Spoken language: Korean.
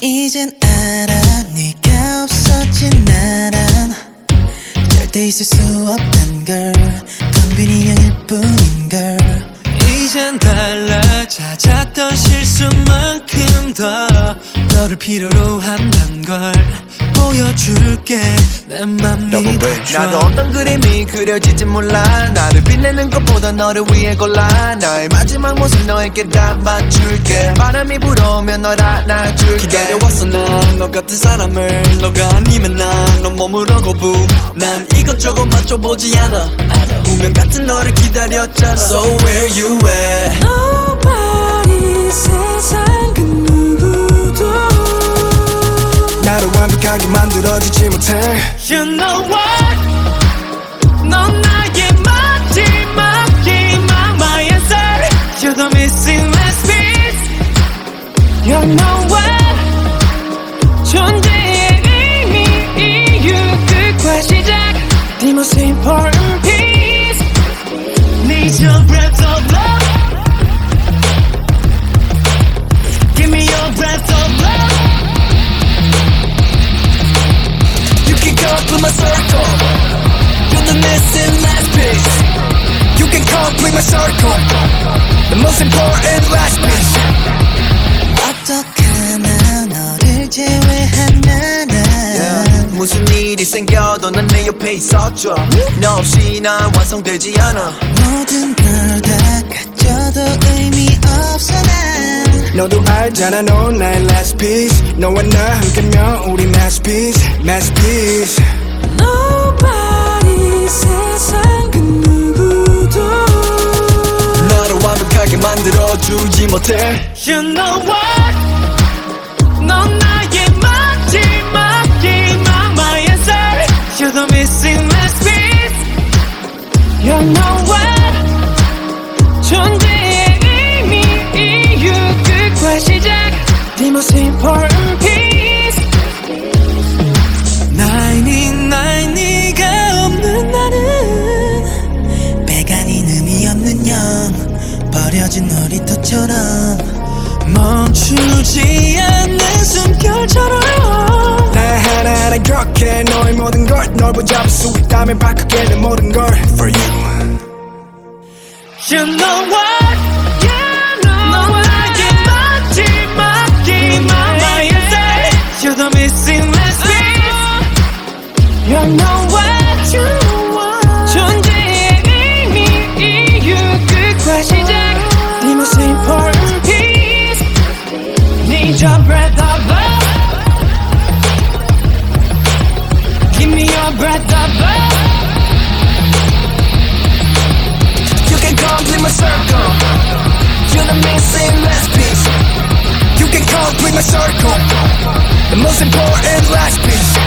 이젠 알아 네가 없어진 나란 절대 있을 수 없단 걸. 컨비니형일 뿐인 걸. 이젠 달라 잦았던 실수만큼 더. 너를 필요로 한단 걸 보여줄게. 내맘. 믿어줘. 나도 어떤 그림이 그려질지 몰라. 나를 빛내는 것보다 너를 위해 골라. 나의 마지막 모습 너에게 다 맞출게. 바람이 불어오면 널 안아줄게. 기다려왔어 난 너 같은 사람을. 너가 아니면 난너 머물러 거부. 난 이것저것 맞춰보지 않아. 운명 같은 너를 기다렸잖아. So where you at? Nobody 세상 그 누구도 나를 완벽하게 만들어주지 못해. You know what You know what 존재의 의미 이유 끝과 시작 The most important piece Need your breath of love Give me your breath of love You can complete my circle You're the missing last piece You can complete my circle The most important 생겨도 난 내 옆에 있어줘 너 없이 난 완성되지 않아. 모든 걸다 가져도 의미 없어 난. 너도 알잖아 넌 나의 last piece. 너와 나 함께면 우리 masterpiece masterpiece. Nobody 세상 그 누구도 너를 완벽하게 만들어주지 못해. You know what What 존재의 의미 이유 끝과 시작. The 나이 나이 네가 없는 나는 배가 닌 의미 없는 영. 버려진 놀이터처럼 기억해 너의 모든 걸널 붙잡을 수 있다면 바꾸게 내 모든 걸 For you You know what? You know 넌 나의 마지막 희망 My answer You're the missing last piece You know what you want 존재의 의미 이유 끝과 시작 The most important piece Need your breath Give breath of love You can complete my circle. You're the missing last piece. You can complete my circle. The most important last piece